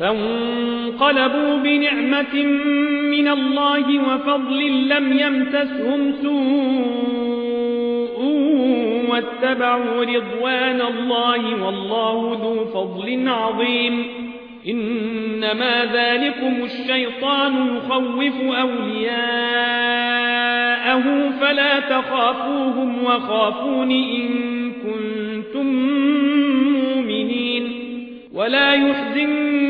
فانقلبوا بنعمة من الله وفضل لم يمتسهم سوء واتبعوا رضوان الله والله ذو فضل عظيم. إنما ذلكم الشيطان يخوف أولياءه فلا تخافوهم وخافون إن كنتم مؤمنين. ولا يحزنك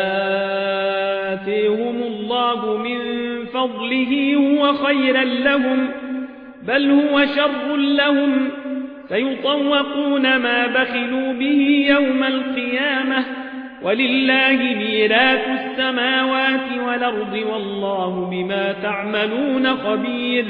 فضله هو خيرا لهم بل هو شر لهم. سيطوقون ما بخلوا به يوم القيامة. ولله ميراث السماوات والأرض والله بما تعملون خبير.